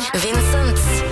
Vincent.